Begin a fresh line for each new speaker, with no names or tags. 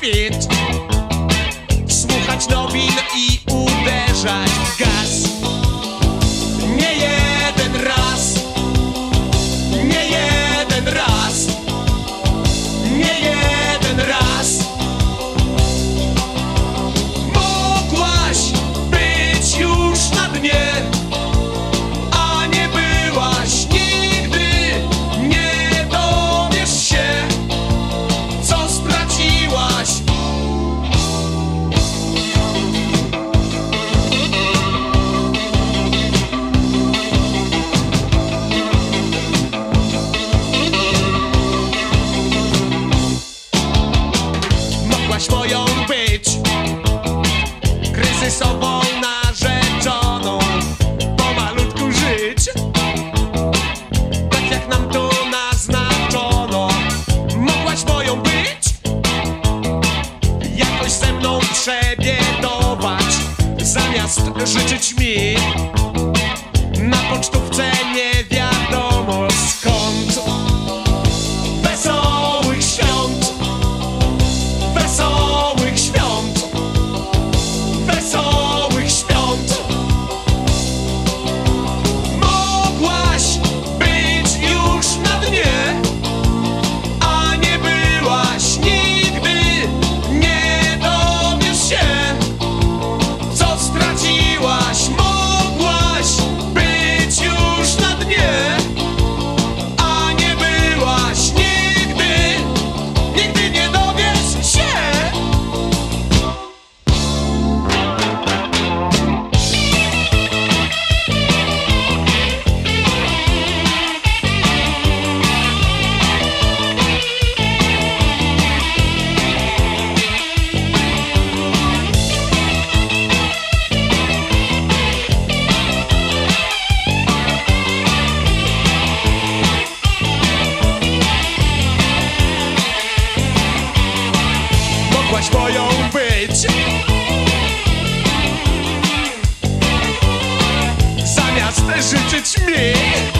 świt Słuchać nowin i być kryzysową narzeczoną, pomalutku żyć, tak jak nam to naznaczono. Mogłaś moją być, jakoś ze mną przebiedować, zamiast życzyć mi na pocztu. miłość moją być. Zamiast życzyć mi.